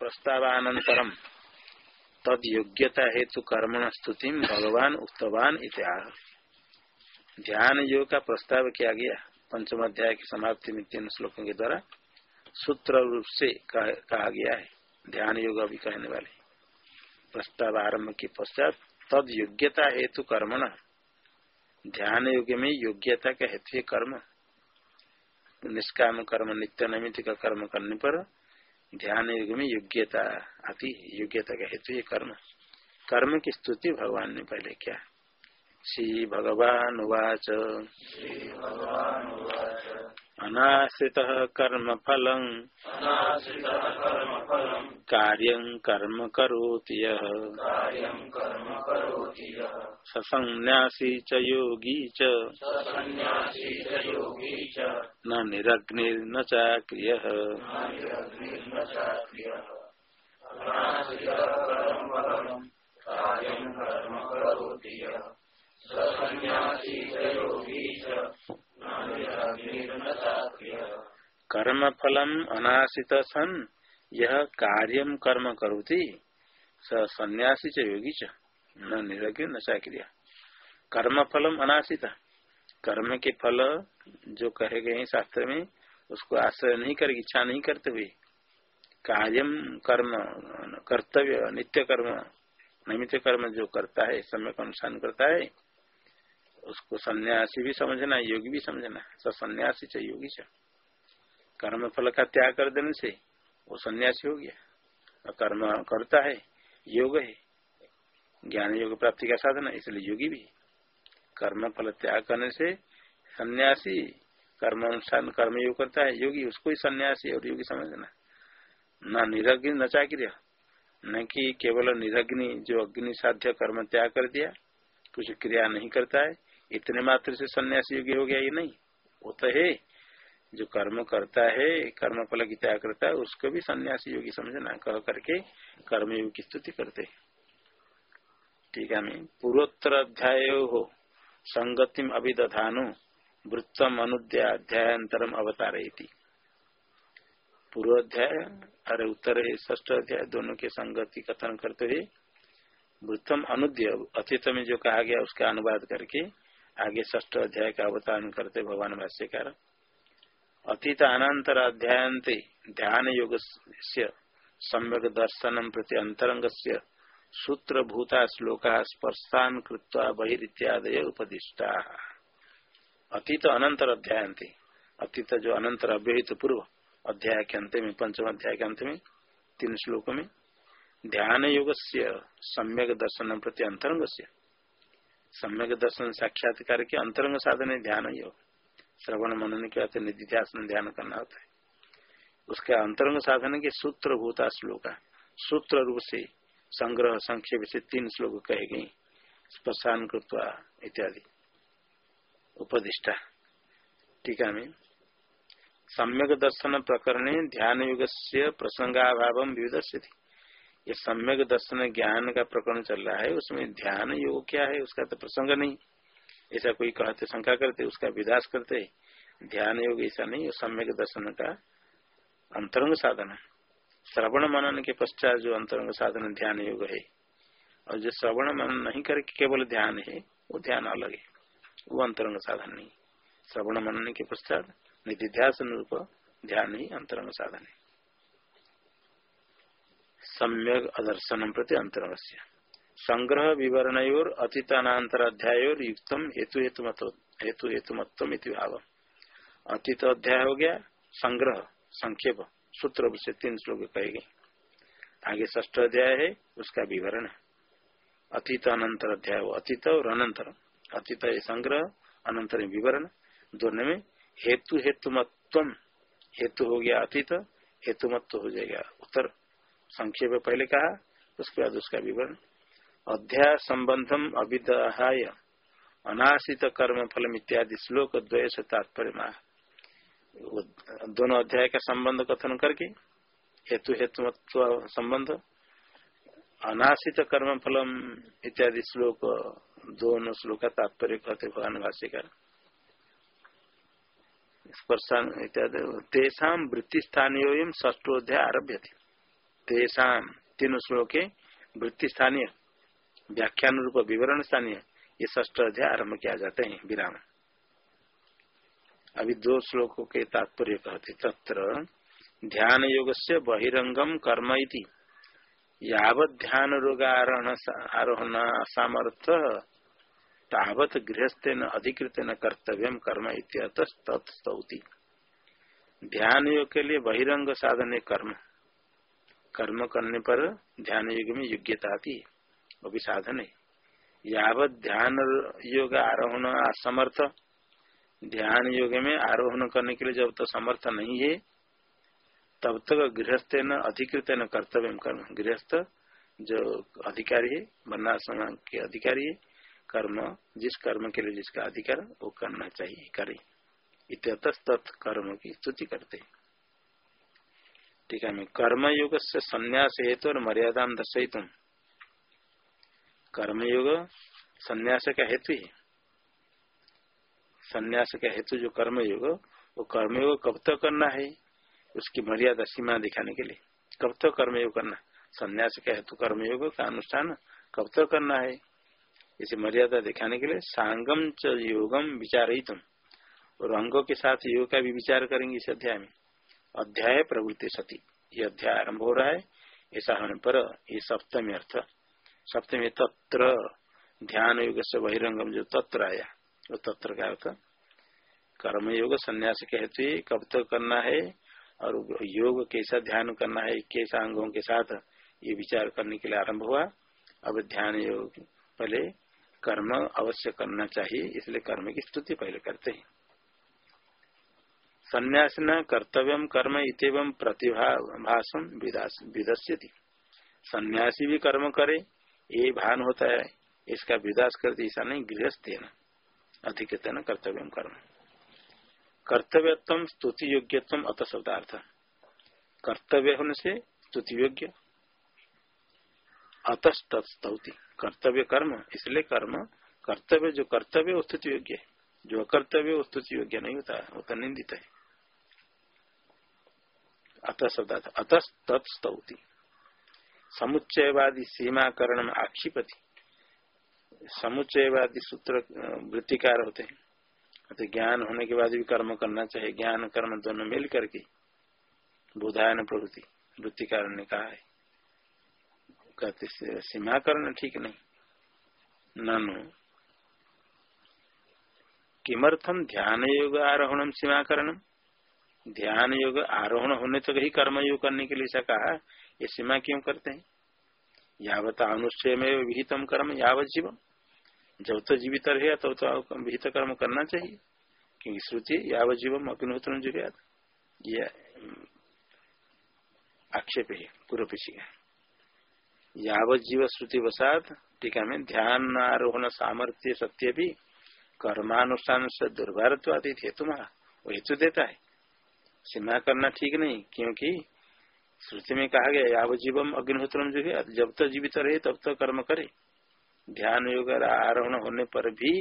प्रस्तावानंतरम तद योग्यता हेतु कर्मण स्तुति भगवान उक्तवान इत्याह ध्यान योग का प्रस्ताव किया गया, पंचम अध्याय की समाप्ति में तीन श्लोकों के द्वारा सूत्र रूप से कहा गया है ध्यान योग अभी कहने वाले। प्रस्ताव आरंभ के पश्चात, तद योग्यता हेतु कर्मण। ध्यान योग में योग्यता का हेतु कर्म। निष्काम कर्म, नित्य नैमित का कर्म करने पर ध्यान युग में योग्यता अति योग्यता का हेतु ये कर्म। कर्म की स्तुति भगवान ने पहले क्या। श्री भगवान उवाच अनाश्रित कर्म फल कार्य कर्म करोति सन्यासी च योगी च। न निरग्निर्न चाक्रिय। कर्म फलम अनाशित सन यह कार्यम कर्म करोति सन्यासी च योगी च। न निरग्नि न चाक्रिया। कर्म फलम अनाशित कर्म के फल जो कहे गए हैं शास्त्र में, उसको आश्रय नहीं कर, इच्छा नहीं करते हुए। कार्यम कर्म, कर्तव्य, नित्य कर्म नैमित्य कर्म जो करता है, समय का अनुष्ठान करता है उसको सन्यासी भी समझना योगी भी समझना सब सन्यासी चाहिए, योगी से कर्म फल का त्याग कर देने से वो सन्यासी हो गया। और कर्म करता है, योग है। ज्ञान योग प्राप्ति का साधन है, इसलिए योगी भी। कर्म फल त्याग करने से सन्यासी कर्म अनुष्ठान, कर्म योग करता है, योगी उसको ही सन्यासी और योगी समझना न निरग्नि, न चाक्रिय। न कि केवल निरग्नि, जो अग्नि साध्य कर्म त्याग कर दिया, कुछ क्रिया नहीं करता है इतने मात्र से सन्यासी योगी हो गया ये नहीं। वो तो है। जो कर्म करता है कर्म फल की त्याग करता है, उसको भी सन्यासी योगी समझना, कह करके कर्म योग की स्तुति करते ठीक है पूर्वोत्तर अध्याय हो। संगतिम अभिदधानु, वृत्तम अनुद्याध्यायतरम अवतारे पूर्वाध्याय, अरे उत्तर ष्ठ अध्याय, दोनों के संगति कथन करते हुए वृत्तम अनुद्य, अतीत में जो कहा गया, उसका अनुवाद करके आगे ष्ठ अध्याय का अवतारण करते भगवान भाष्यकार। अतीत अनंतर अध्यायते ध्यान योग सम्यक दर्शन प्रति अंतरंग से सूत्र भूता श्लोका स्पर्शान कृत्वा बहिर्त्यादय उपदिष्टा। अतीत अनंतर अध्यायते अतीत जो अनंतर अव्यहित पूर्व अध्याय के अंत में, पंचम अध्याय के अंत में, तीन श्लोकों में ध्यान योग से सम्यक दर्शन प्रति अंतरंग से सम्यक दर्शन साक्षात्कार के अंतरंग साधन है ध्यान योग श्रवण मनन के अर्थ निधिध्यासन ध्यान करना होता है। उसका अंतरंग साधन के सूत्र भूता श्लोक सूत्र रूप से संग्रह संक्षेप से तीन श्लोक कहे गई स्पर्शान कृत्वा इत्यादि। उपदिष्टा। टीका में सम्यक दर्शन प्रकरण ध्यान युग से प्रसंगाभाव विविध विदर्श ये सम्यक दर्शन ज्ञान का प्रकरण चल रहा है, उसमें ध्यान योग क्या है, उसका तो प्रसंग नहीं। ऐसा कोई कहते, शंका करते, उसका विदास करते, ध्यान योग ऐसा नहीं सम्यक दर्शन का अंतरंग साधन है। श्रवण मनन के पश्चात जो अंतरंग साधन ध्यान योग है, और जो श्रवण मनन नहीं करके केवल ध्यान है, वो ध्यान अलग है, वो अंतरंग साधन नहीं। श्रवण मनन के पश्चात निधिध्यासन रूप ध्यान ही अंतरंग साधन है। सम्यक अदर्शन प्रति अंतरंग संग्रह विवरण और अतीतानातर अध्याय युक्तम हेतु हेतु हेतु हेतु भाव अतीत अध्याय हो गया, संग्रह, संक्षेप, सूत्र से तीन श्लोक कहे गए। आगे ष्ठ अध्याय है, उसका विवरण अतीत अनंतर अध्याय अतीत और अनंतर अतीत संग्रह, अनंतर विवरण। दोनों में हेतु हेतु मतम हेतु हो गया अतीत हेतु मत हो जाएगा उत्तर। संक्षेप पहले कहा, उसके बाद उसका विवरण। अध्याय संबंधम अभिदहाय अनाशित कर्म फलम इत्यादि श्लोक द्वय से तात्पर्य दोनों अध्याय का संबंध कथन करके, हेतु हेतु संबंध अनाशित कर्म फलम इत्यादि श्लोक, दोनों श्लोक का तात्पर्य कहते भगवान भाष्यकार। स्पर्शान इत्यादि, तेषा वृत्ति स्थानीय ष्टोध्याय आरभ्य थे तेषा तीन श्लोके वृत्ति स्थानीय व्याख्यान रूप विवरण स्थानीय, ये ष्ठ अध्याय आरंभ किया जाते हैं, विराम। अभी दो श्लोकों के तात्पर्य कहते तत्र ध्यान योग से बहिरंगम कर्म इति। यावत ध्यान रोग आरोहण सामर्थ्य, तावत गृहस्थेन अधिकृत कर्तव्य कर्म इत्यतस्तौति ध्यान योग के लिए बहिरंग साधन कर्म। कर्म करने पर ध्यान योग में योग्यता आती है। वो भी साधन है। यावत ध्यान योग आरोहण असमर्थ। ध्यान योग में आरोहण करने के लिए जब तक तो समर्थ नहीं है, तब तक गृहस्थ न अधिकृत न कर्तव्य कर्म। गृहस्थ जो अधिकारी है वर्णाश्रम के अधिकारी है, कर्म, जिस कर्म के लिए जिसका अधिकार, वो करना चाहिए, करे। इत्यत कर्म की स्तुति करते ठीक है कर्म योग से संन्यास हेतु और मर्यादा दर्शयित कर्मयोग संन्यास का हेतु ही। संन्यास का हेतु जो कर्मयोग, वो कर्मयोग कब तक करना है? उसकी मर्यादा सीमा दिखाने के लिए। कब तक कर्मयोग करना? संन्यास का हेतु कर्मयोग का अनुष्ठान कब तक करना है? इसे मर्यादा दिखाने के लिए सांगम च योगम विचार ही तुम और अंगों के साथ योग का भी विचार करेंगे इस अध्याय में। अध्याय प्रवृत्ति सती। ये अध्याय आरंभ हो रहा है। ऐसा होने पर ये सप्तमी अर्थ। सप्तमी तत्र। ध्यान योग से बहिरंगम जो तत्र आया, वो तत्र का अर्थ। कर्म योग संन्यास के कब तक करना है और योग कैसा ध्यान करना है, कैसा अंगों के साथ ये विचार करने के लिए आरंभ हुआ। अब ध्यान योग पहले कर्म अवश्य करना चाहिए, इसलिए कर्म की स्तुति पहले करते हैं। संन्यास न कर्तव्य कर्म इतम प्रतिभा भाषण विदस्यति। सन्यासी भी कर्म करे, ये भान होता है, इसका विदास करते ऐसा नहीं, गृहस्थ न। अधिक न कर्तव्य कर्म। कर्तव्यत्म स्तुति योग्यत्म अत शब्दार्थ। कर्तव्य होने से स्तुति योग्य। अतस्तुति कर्तव्य कर्म, इसलिए कर्म, कर्तव्य जो कर्तव्य स्तुति योग्य। है जो अकर्तव्य स्तुति योग्य नहीं होता, वो तो निंदित है। अत शब्दार्थ अतस्तुति समुच्चयवादी सीमाकरण आक्षिपति। समुच्चयवादी सूत्र वृत्तिकार होते हैं। तो ज्ञान होने के बाद भी कर्म करना चाहिए। ज्ञान कर्म दोनों मिल करके बुधायन प्रवृत्ति, वृत्तिकार ने कहा है। कहते सीमाकरण ठीक नहीं। ननु किमर्थम ध्यान योग आरोहण सीमाकरण? ध्यान योग, आरोहण होने तक तो ही कर्म योग करने के लिए ऐसा कहा, ये सीमा क्यों करते हैं? यावत अनुष्ठय में विहितम कर्म, यावत जीवन जब तो जीवित रहे, तब तो तो विहित कर्म करना चाहिए। क्योंकि श्रुति, यावत जीवम, अग्निहोत्र जुड़ियात ये आक्षेप है, पूर्व पीछे यावत जीव श्रुति वसात, टीका में ध्यान, आरोहण, सामर्थ्य, सत्य भी कर्मानुष्ठान से दुर्भारत्वादी हेतु वो हेतु देता है। सीमा करना ठीक नहीं, क्योंकि श्रुति में कहा गया, याव जीवम अग्निहोत्रम जो है जब तक जीवित रहे, तब तक कर्म करे। ध्यान योग आरोहण होने पर भी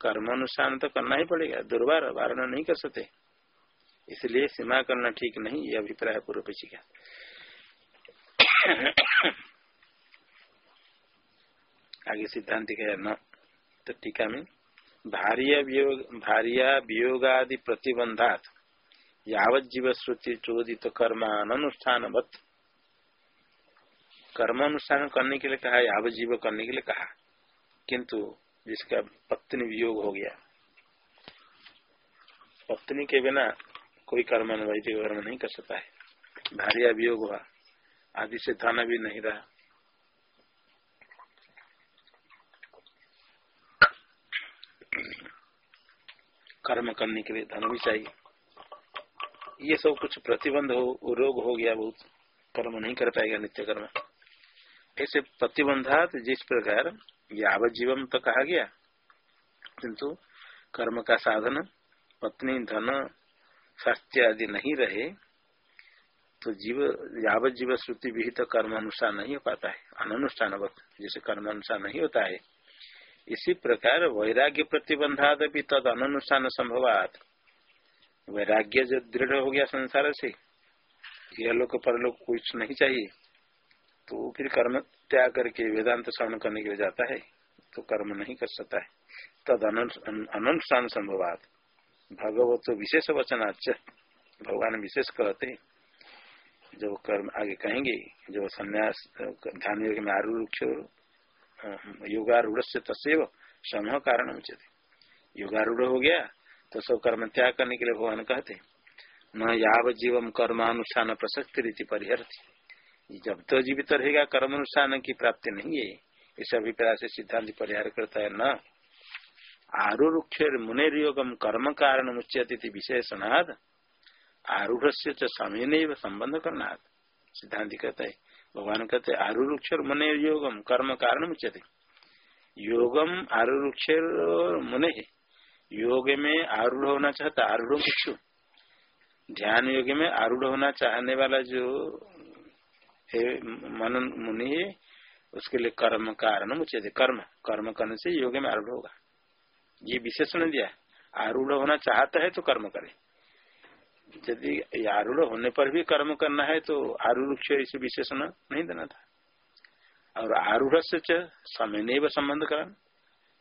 कर्म अनुष्ठान तो करना ही पड़ेगा दुर्बार वारण नहीं कर सकते। इसलिए सीमा करना ठीक नहीं, ये अभिप्राय पूर्व पीछे का। आगे सिद्धांत का न तो टीका में, भारिया भार्या वियोगादि प्रतिबंधात यावत जीव श्रुति चोदित कर्मानुष्ठान कर्म अनुष्ठान करने के लिए कहा, यावत जीव करने के लिए कहा। किंतु जिसका पत्नी वियोग हो गया। पत्नी के बिना कोई कर्म वैदिक कर्म नहीं कर सकता है। भारिया वियोग हुआ, आदि से धन भी नहीं रहा। कर्म करने के लिए धन भी चाहिए। ये सब कुछ प्रतिबंध हो रोग हो गया बहुत कर्म नहीं कर पाएगा नित्य कर्म। ऐसे प्रतिबंधात जिस प्रकार यावत जीवन तो कहा गया, किंतु कर्म का साधन, पत्नी, धन, स्वास्थ्य आदि नहीं रहे तो जीव यावत जीव श्रुति विहित तो कर्म अनुसार नहीं हो पाता है। अनुष्ठान जैसे कर्म अनुसार नहीं होता है। इसी प्रकार वैराग्य प्रतिबंधाद भी तद अनुष्ठान संभवात। वैराग्य जो दृढ़ हो गया संसार से यह लोग परलोक कुछ नहीं चाहिए तो फिर कर्म त्याग करके वेदांत श्रवण करने के लिए जाता है तो कर्म नहीं कर सकता है। तद अनुष्ठान संभवात। भगवत तो विशेष वचनाच भगवान विशेष कहते जब कर्म आगे कहेंगे, जो संन्यास, ध्यान योग में आरूक्ष योगारूढ़ से तस्व समूह कारण उचित योगारूढ़ हो गया तो सब कर्म त्याग करने के लिए भगवान कहते न याव जीवम कर्मानुष्ठान प्रसक्ति रीति परिहरती। जब तो जीवित रहेगा कर्म अनुष्ठान की प्राप्ति नहीं है। इस अभिप्राय से सिद्धांत परिहार करता है, न आरूक्ष मुनेर योगम कर्म कारण मुच्यति विशेषणाद आरूढ़ से समय नहीं संबंध करना सिद्धांत कहता है, भगवान कहते आरूक्ष मुने योगम कर्म कारण मुच्यते योगम आरूक्ष मुने योग में आरूढ़ होना चाहता, आरूढ़ किच्छु ध्यान योग में आरूढ़ होना चाहने वाला जो है, मन, मुनि है, उसके लिए कर्म कारण मुझे कर्म कर्म करने से योग में आरूढ़ होगा। ये विशेषण दिया आरूढ़ होना चाहता है तो कर्म करे। यदि आरूढ़ होने पर भी कर्म करना है तो आरूढ़ इसे विशेषण नहीं देना था। और आरूढ़ समय नहीं संबंध कारण।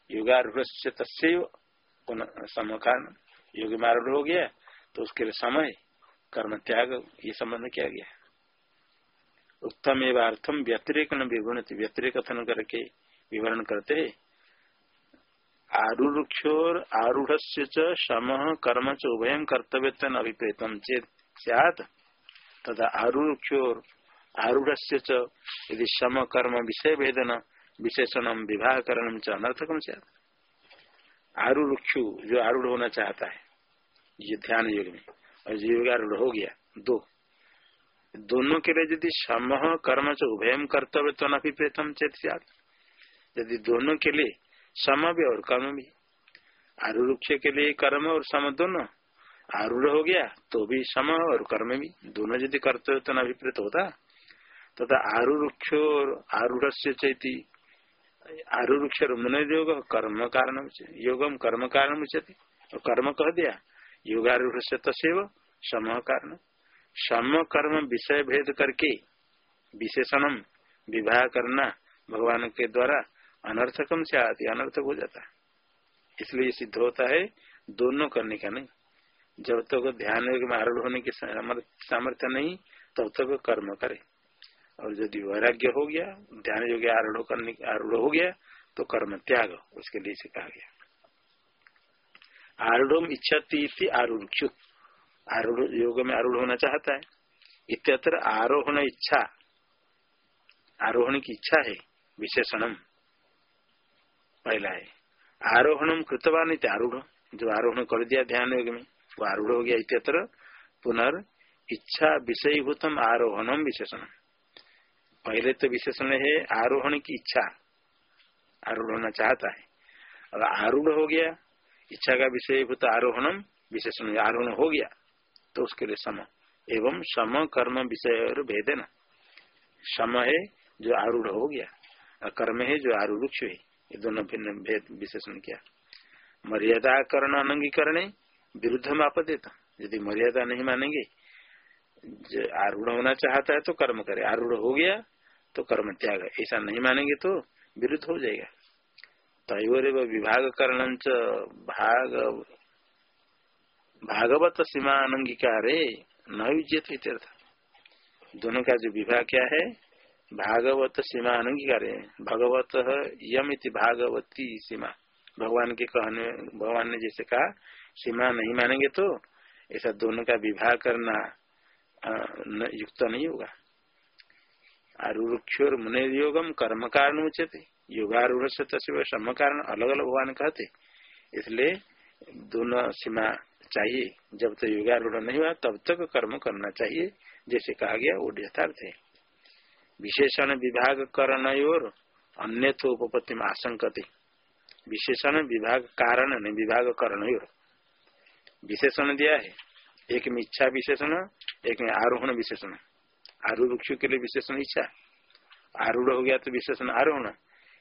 योगारूढ़ तस्व समय कारण योग में आरूढ़ हो गया तो उसके लिए समय, कर्म त्याग, ये संबंध किया गया उत्तम एवं अर्थम व्यतिरिक विवरण व्यतिरिक कथन करके विवरण करते आरूक्षोर आरूढ़ से शम कर्म च उभय कर्तव्य अभिप्रेतम चेत सैत तथा आरूक्षोर आरूढ़ यदि शम कर्म विषय वेदन विशेषण विवाह करण च अनर्थकम आरूक्षु जो आरूढ़ होना चाहता है, ये ध्यान योग में। और जो योग आरूढ़ हो गया, दो। दोनों के लिए यदि सम कर्म च उभयम कर्तव्य तो अभिप्रेतम चेत यदि दोनों के लिए सम भी और कर्म भी। आरूक्ष के लिए कर्म और सम दोनों। आरूढ़ हो गया तो भी सम और कर्म भी। दोनों यदि कर्तव्य तो अभिप्रेत होता, तथा तो आरूक्ष और आरूढ़ से चैती आरूक्ष मन योग कर्म कारण योगम कर्म कारण कर्म कह दिया योगारूढ़ तस्व सम कारण सम कर्म विषय भेद करके विशेषणम विवाह करना भगवान के द्वारा अनर्थकम से आती अनर्थक हो जाता इसलिए सिद्ध होता है, दोनों करने का नहीं। जब तक तो ध्यान योग में आरूढ़ होने की सामर्थ्य नहीं, तब तो तक तो कर्म करे। और यदि वैराग्य हो गया, ध्यान योग्य आरूढ़ करने आरूढ़ हो गया तो कर्म त्याग उसके लिए से कहा गया आरूढ़ इच्छा आरूढ़ आरूढ़ योग में आरूढ़ होना चाहता है। इत्यत्र आरोहण इच्छा। आरोहण की इच्छा है, विशेषणम। पहला है आरोहण कृतवान आरूढ़। जो आरोहण कर दिया ध्यान योग में, वो आरूढ़ हो गया इतर पुनर् इच्छा विषयभूतम आरोहणम विशेषण पहले तो विशेषण है आरोहण की इच्छा। आरूढ़ होना चाहता है। और आरूढ़ हो गया। इच्छा का विषयभूत आरोहणम, विशेषण आरोहण हो गया। तो उसके लिए सम। एवं सम कर्म विषय और भेदन सम है जो आरूढ़ हो गया। और कर्म है जो आरूढ़ है ये दोनों भिन्न भेद विशेषण किया। मर्यादा करण अनंगीकरण विरुद्ध में आप देता यदि मर्यादा नहीं मानेंगे आरूढ़ होना चाहता है तो कर्म करे। आरूढ़ हो गया तो कर्म त्याग। ऐसा नहीं मानेंगे तो विरुद्ध हो जाएगा। तयोर विभाग करण भाग भागवत सीमा अनंगीकार दोनों का जो विभाग क्या है? भागवत सीमा अनंगीकार। भगवत यम इति भागवती सीमा। भगवान के कहने भगवान ने जैसे कहा, सीमा नहीं मानेंगे तो ऐसा दोनों का विवाह करना युक्त नहीं होगा आरूक्षोर मुने योगम कर्म कारण उचित योगारूढ़ तस्वीर सम कारण अलग अलग भगवान कहते। इसलिए दोनों सीमा चाहिए। जब तक तो योगारूढ़ नहीं हुआ, तब तक कर्म करना चाहिए। जैसे कहा गया, वो यथार्थ है। विशेषण विभाग करण और अन्य उपपत्ति में आशंकते। विशेषण विभाग कारण विभाग करण और विशेषण दिया है। एक में इच्छा विशेषण, एक में आरोहण विशेषण। आरूढ़ के लिए विशेषण इच्छा। आरूढ़ हो गया तो विशेषण आरोहण।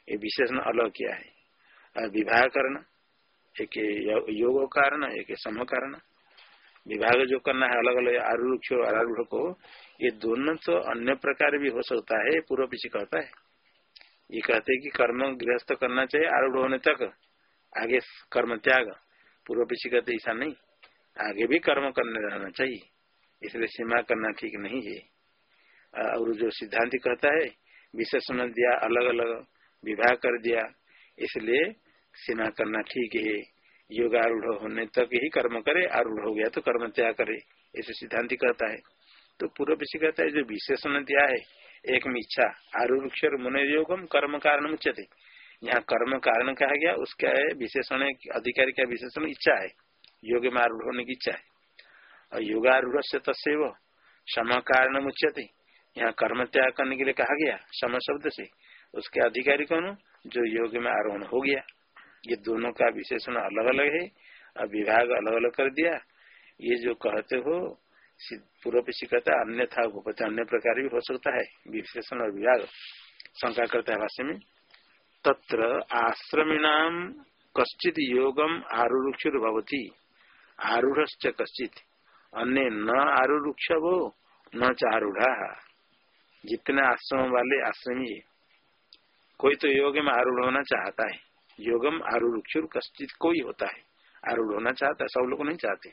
ये विशेषण अलग किया है विवाह कारण, एक योग कारण, एक सम कारण। विभाग जो करना है अलग अलग आरूढ़ और आरूढ़ को, ये दोनों तो अन्य प्रकार भी हो सकता है, पूर्व पीछे कहता है। ये कहते हैं कि कर्म गृहस्थ करना चाहिए आरूढ़ होने तक। आगे कर्म त्याग। पूर्व पीछे कहते ऐसा नहीं। आगे भी कर्म करने रहना चाहिए। इसलिए सीमा करना ठीक नहीं है। और जो सिद्धांत कहता है विशेषण दिया अलग अलग विवाह कर दिया, इसलिए सीमा करना ठीक है। योग आरूढ़ होने तक ही कर्म करे, आरूढ़ हो गया तो कर्म त्याग करे, ऐसे सिद्धांत कहता है। तो पूर्व पीछे कहता है, जो विशेषण दिया है, एक इच्छा आरूक्षर मुनि योगम कर्म कारण उच्चते यहाँ कर्म कारण कहा गया, उसका विशेषण, अधिकारी का विशेषण इच्छा है। योग में आरूढ़ होने की इच्छा है और योगारूढ़ से तस्व सम कारण उच्चते यहाँ कर्म त्याग करने के लिए कहा गया सम शब्द से। उसके अधिकारी कौन जो योग में आरोहण हो गया। ये दोनों का विशेषण अलग अलग है। और विभाग अलग अलग कर दिया। ये जो कहते हो पूर्व पीछे कहता अन्य था उपपति अन्य प्रकार भी हो सकता है। विशेषण और विभाग शंका करता है भाष्य में। तत्र आश्रमीणाम कश्चित योगम आरूक्षुर भवती आरूढ़ कश्चित। अन्य न आरूक्ष वो न चारूढ़ा जितने आश्रम वाले आश्रमी कोई तो योग में आरूढ़ होना चाहता है। योगम आरूढ़ कश्चित कोई होता है। आरूढ़ होना चाहता है, सब लोग नहीं चाहते।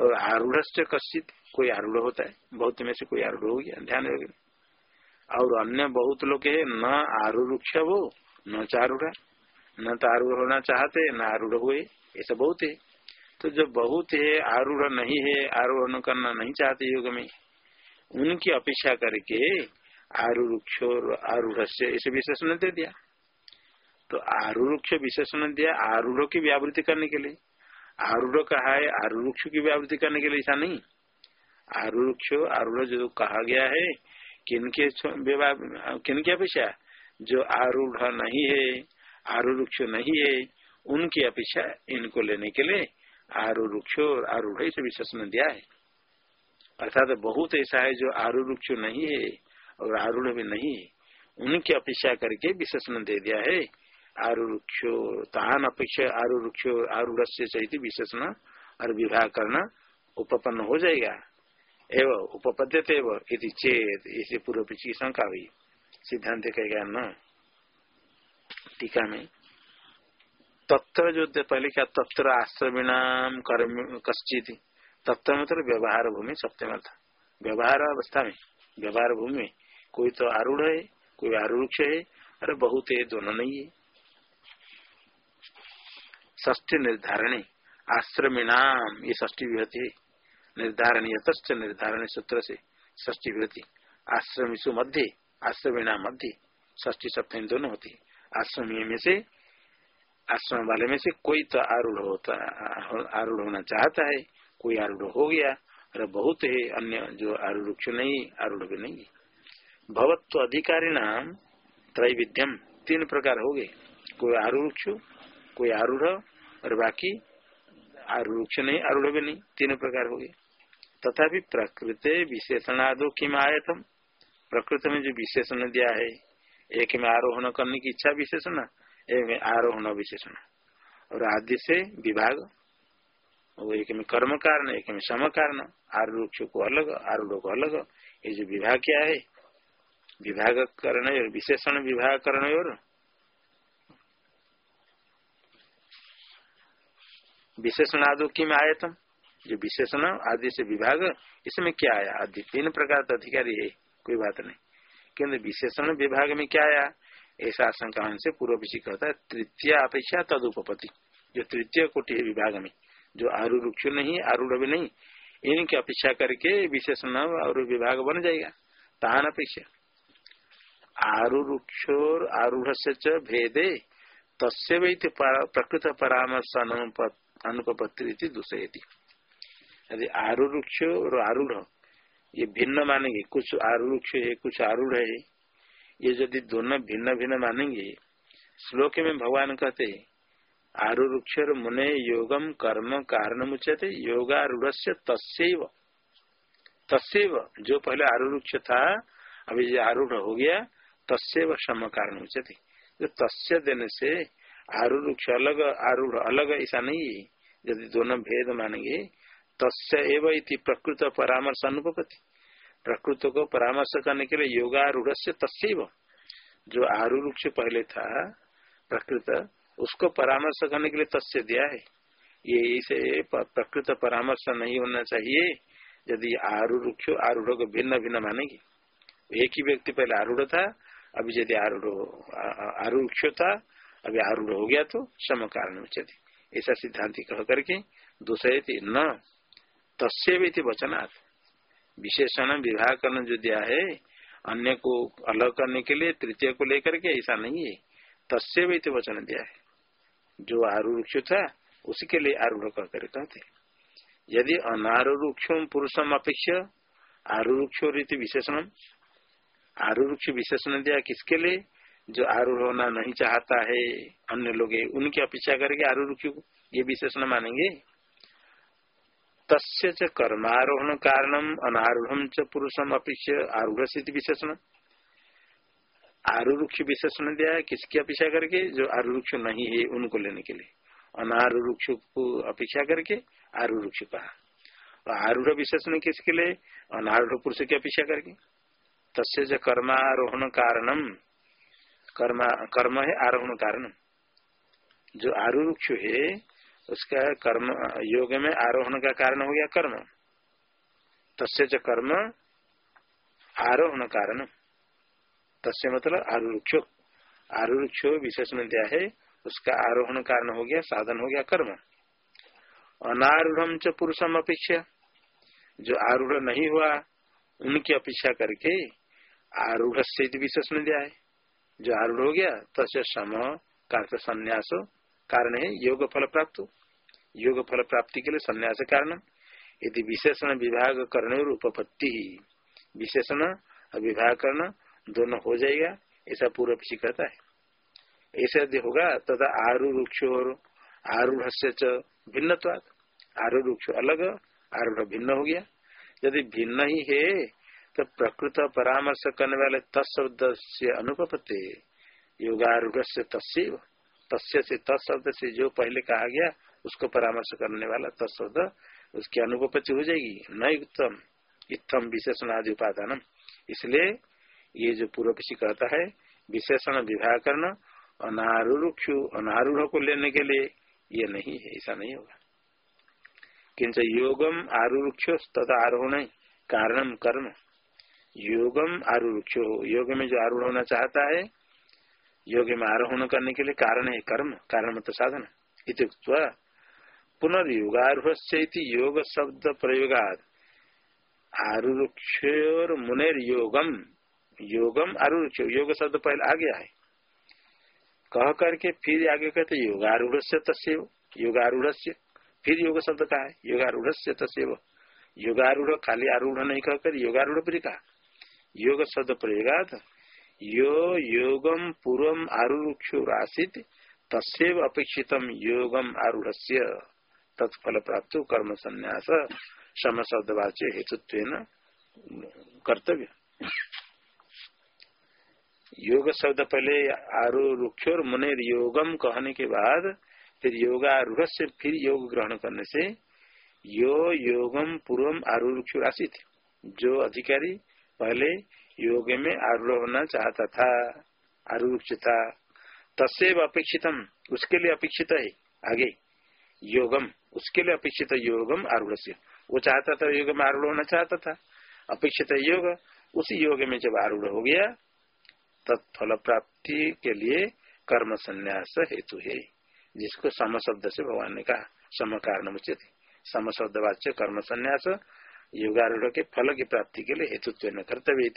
और आरूढ़ कश्चित कोई आरूढ़ होता है, बहुत में से कोई आरूढ़ हो गया, ध्यान रखें और अन्य बहुत लोग है, न आरूक्ष वो न चारूढ़। न तो आरूढ़ होना चाहते, न आरूढ़ हुए, ऐसा बहुत है। तो जो बहुत है, आरूढ़ नहीं है आरोहण करना नहीं चाहते योग में उनकी अपेक्षा करके आरूक्ष आरूढ़ इसे विशेषण दे दिया। तो आरूक्ष विशेषण दिया आरूढ़ की व्यावृत्ति करने के लिए। आरूढ़ कहा है आरूक्ष की व्यावृत्ति करने के लिए ऐसा नहीं। आरूक्ष आरूढ़ जो कहा गया है, किनके किनकी अपेक्षा? जो आरूढ़ नहीं है आरूक्ष नहीं है, उनकी अपेक्षा इनको लेने के लिए आरूक्ष आरूढ़ से विशेषण दिया है। अर्थात तो बहुत ऐसा है जो आरूक्ष नहीं है और आरूढ़ भी नहीं है। उनकी अपेक्षा करके विशेषण दे दिया है। आरूक्षो तान अपेक्षा आरूक्ष आरूढ़ से सहित विशेषण और विवाह करना उपपन्न हो जाएगा। एवं उपपद्यते यदि चेत इसे पूर्व पीछे की शंका हुई। सिद्धांत कहेगा, न, टीका में तत्र जो पहले क्या तत्र आश्रमीणाम कर्म कश्चित? तत्व मतलब व्यवहार भूमि सप्तम था व्यवहार अवस्था में, व्यवहार भूमि में। कोई तो आरूढ़ है, कोई आरूक्ष है, अरे बहुत है, दोनों नहीं है। ष्टी निर्धारण आश्रमीणाम ये ष्टी विभूति है। निर्धारण यतश्च निर्धारण सूत्र से ष्टी विभूति। आश्रमिशु मध्य आश्रमीणा मध्य ष्टी सप्तमी दोनों होती आश्रमी में से आश्रम वाले में से कोई तो आरूढ़ होता, आरूढ़ होना चाहता है, कोई आरूढ़ हो गया अरे बहुत है, अन्य जो आरूढ़ नहीं, आरूढ़ भी नहीं। भवत्व अधिकारी नाम त्रैविध्यम, तीन प्रकार हो गए। कोई आरूढ़ कोई आरूढ़, और बाकी आरूढ़ नहीं, आरूढ़ भी नहीं, तीन प्रकार हो गए। तथापि प्रकृत विशेषणादो किम आयतम। प्रकृति में जो विशेषण दिया है, एक में आरोहण करने की इच्छा विशेषण एक आरोहण विशेषण और आदि से विभाग एक में कर्म कारण, एक में सम कारण आरूक्ष को अलग आरूढ़ को अलग, ये जो विभाग क्या है? विभाग करण विशेषण विभाग करण और विशेषण आदि की में आयतम। जो विशेषण आदि से विभाग, इसमें क्या आया? आदि तीन प्रकार का अधिकारी है, कोई बात नहीं। किन्तु विशेषण विभाग में क्या आया? ऐसा आशंका से पूर्व विषय कहता है, तृतीय अपेक्षा तदुपति जो तृतीय कोटि है विभाग में, जो आरु रुक्ष नहीं आरूढ़ भी नहीं, इनकी अपेक्षा करके विशेषण और विभाग बन जाएगा। तान अपेक्षा। आरूक्षोर आरूढ़ से भेदे, तस्य प्रकृत परामर्श अनुपत्ति दूसरे यदि आरूक्ष और आरूढ़, ये भिन्न मानेंगे, कुछ आरूक्ष है, कुछ आरूढ़ है ये यदि दोनों भिन्न भिन्न मानेंगे, श्लोक में भगवान कहते आरूक्षर मुने योगम कर्म कारण उच्यते योगारूढ़ तस्व तस्व जो पहले आरूक्ष था अभी जो आरूढ़ हो गया तस्व सम कारण उच्यते जो तस्य देने से आरूक्ष अलग, आरूढ़ अलग ऐसा नहीं है। यदि दोनों भेद मानेंगे, तस्य एवं प्रकृत परामर्श अनुपति प्रकृत को परामर्श करने के लिए योगारूढ़ से तस्व जो आरूक्ष पहले था, प्रकृत, उसको परामर्श करने के लिए तस्य दिया है। ये इसे प्रकृत परामर्श नहीं होना चाहिए, यदि आरूक्ष आरूढ़ को भिन्न भिन्न मानेगी। एक ही व्यक्ति पहले आरूढ़ था, अभी यदि आरूढ़ आरूक्ष था, अभी आरूढ़ हो गया तो सम कारण ऐसा सिद्धांति कह करके दूसरे थी, न तस्य भी वचनाथ विशेषण विवाह करना जो दिया है, अन्य को अलग करने के लिए तृतीय को लेकर के ऐसा नहीं है। तस्य भी तो वचन दिया है। जो आरूक्ष था, उसके लिए आरूढ़ कर कहते यदि अनारूक्ष पुरुषम अपेक्ष आरूक्ष रीति विशेषण आरूक्ष विशेषण दिया किसके लिए? जो आरूढ़ होना नहीं चाहता है, अन्य लोग उनकी अपेक्षा करके आरूक्ष को। ये विशेषण मानेंगे। तस्य च कर्मारोहण कारणम अनारूढ़ च पुरुषम आरूढ़ स्थिति विशेषण। आरूक्ष विशेषण दिया किसकी अपेक्षा करके? जो आरूक्ष नहीं है, उनको लेने के लिए। अनारूक्ष को अपेक्षा करके आरूक्ष कहा। तो आरूढ़ विशेषण किसके लिए? अनारूढ़ पुरुष की अपेक्षा करके। तस्य च कर्मारोहण कारणम। कर्म कर्म है आरोहण कारण जो आरूक्ष है उसका कर्म, योग में आरोहण का कारण हो गया कर्म। तस्य च कर्म, आरोहण कारण। तस्य मतलब आरुक्ष आरुक्ष विशेषण दिया है, उसका आरोहण कारण हो गया, साधन हो गया कर्म। अनारूढ़ च पुरुषम अपेक्षा जो आरूढ़ नहीं हुआ, उनकी अपेक्षा करके आरूढ़ से विशेषण दिया है। जो आरूढ़ हो गया, तस्य सम का संन्यास कारण है योग फल प्राप्त योग फल प्राप्ति के लिए संन्यास कारण. यदि विशेषण विभाग करने और उपपत्ति विशेषण और विभाग करना दोनों हो जाएगा ऐसा पूर्व पीछे कहता है. ऐसा यदि होगा, तथा आरूक्ष और आरूढ़ से भिन्न आरूक्ष अलग, आरूढ़ भिन्न हो गया। यदि भिन्न ही है तो प्रकृत परामर्श करने वाले तत्शब्द से अनुपत्ति योगारूढ़ तस्व तस्य से तत्शब्द से जो पहले कहा गया, उसको परामर्श करने वाला तत्शब्द उसकी अनुपति हो जाएगी। न उत्तम इतम विशेषण आदि उपादान इसलिए ये जो पूर्व पक्षी कहता है, विशेषण विवाह करना अनारूक्ष अनारूढ़ को लेने के लिए ये नहीं है, ऐसा नहीं होगा। किंच योगम आरूक्ष तथा आरोहण कारणम कर्म। योगम आरूक्ष योग में जो आरूढ़ होना चाहता है योग में आरोहण करने के लिए कारण है कर्म कारण मत साधन। इतुक्त से योग शब्द प्रयोगाद आरुक्ष मुनेर योगम योगम आरुक्ष योग शब्द पहले आ गया है कह करके फिर आगे कहते योगारूढ़ तस्व योगारूढ़ फिर योग शब्द का है योगारूढ़ तस्व योगारूढ़ खाली आरूढ़ नहीं कहकर, योगारूढ़ कहा। योग शब्द प्रयोगात। यो योगम पूर्व आरुक्षुरासित तस्व अपेक्षित योगम आरूढ़ तत्फल प्राप्त कर्म संन्यास सम शब्दवाच्य हेतुत्व कर्तव्य। योग शब्द पहले आरुक्ष और मुनेर योगम कहने के बाद, फिर योगारूढ़ से फिर योग ग्रहण करने से यो योगम पूर्व आरुक्ष राशि जो अधिकारी पहले योग में आरूढ़ होना चाहता था आरूक्ष था तस्व अपेक्षितम, उसके लिए अपेक्षित है, आगे। योगम, उसके लिए अपेक्षित योगम आरूढ़ वो चाहता था योग में आरूढ़ होना चाहता था। अपेक्षित योग, उसी योग में जब आरूढ़ हो गया तत्फल प्राप्ति के लिए कर्म संन्यास हेतु है। जिसको सम शब्द से भगवान ने कहा सम कारण उचित सम शब्द वाच्य कर्म संन्यास, योगारूढ़ के फल की प्राप्ति के लिए हेतुत्व न कर्तव्य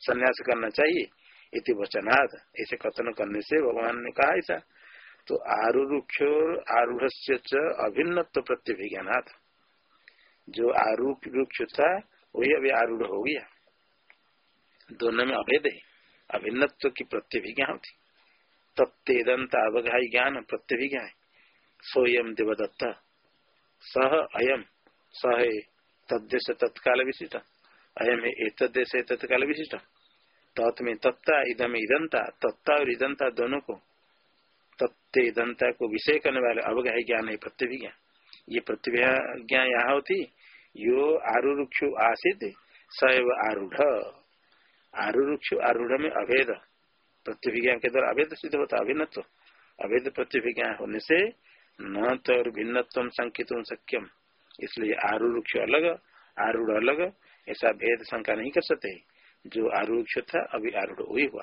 संन्यास करना चाहिए। इति वचनाथ ऐसे कथन करने से भगवान ने कहा ऐसा। तो आरूक्ष आरूढ़ अभिन्न प्रत्यभिज्ञानाथ जो आरूक्ष था, वही अभी आरूढ़ हो गया। दोनों में अभेद है। अभिन्नत्व की प्रत्यभिज्ञा होती। तत्दंत अवघाई ज्ञान प्रत्यभिज्ञा है। सोयम देवदत्त। सह अयम सह तद्देश तत्काल विशिष्ट। अयम तद्देश तत्काल विशिष्ट तत् में तत्ता इधम इदंता तत्ता और इदंता दोनों को तत्व इदंता को विषय करने वाले अवगाही ज्ञान है प्रत्यभिज्ञा ये प्रत्यभिज्ञा यहाँ होती, यो आरुक्षु आसित सैव आरूढ़। आरूढ़ में अभेद। प्रतिभिज्ञा के द्वारा अभेद सिद्ध होता अभिन्न अभेद प्रतिभिज्ञा होने से न तो भिन्नत्व संकित सक्यम इसलिए आरूढ़ अलग आरूढ़ अलग ऐसा भेद शंका नहीं कर सकते। जो आरूढ़ था, अभी आरूढ़ वही हुआ।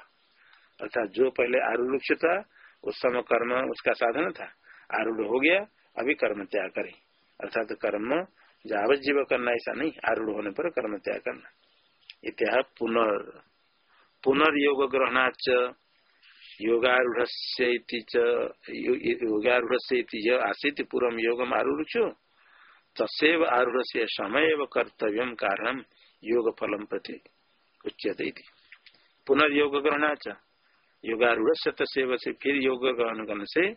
अर्थात जो पहले आरूढ़ था उस समय कर्म उसका साधन था। आरूढ़ हो गया, अभी कर्म त्याग करे। अर्थात कर्म जावत जीव करना ऐसा नहीं, आरूढ़ होने पर कर्म त्याग करना। इत्या पुनर्, पुनर्योग ग्रहणाच योगारूढ़ योगारूढ़ आसित पूर्व योगम आरूढ़ तसेव आरूढ़ से समय कर्तव्य कारण योग फलम प्रति उच्यते पुनर्योग ग्रहणाच योगारूढ़ से से फिर योग ग्रहण करने से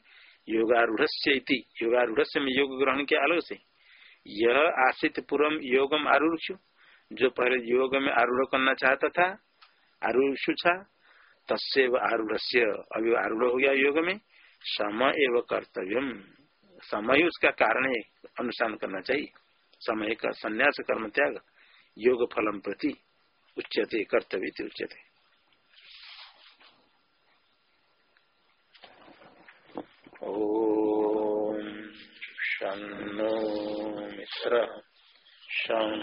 योगारूढ़ योगारूढ़ में योग ग्रहण के अलग से? यह आशित पूर्व योगम आरूढ़ जो पहले योग में आरूढ़ करना चाहता था आरूढ़ था तस्व आरूढ़ अभी आरूढ़ हो गया योग में। समय एवं कर्तव्य समय उसका कारण है, अनुष्ठान करना चाहिए। समय का संन्यास, कर्म त्याग, योग फलम प्रति उच्यते, कर्तव्य उच्यते। ॐ शन्नो मिश्र शं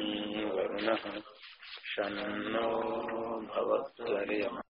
भवत्वर्यम्।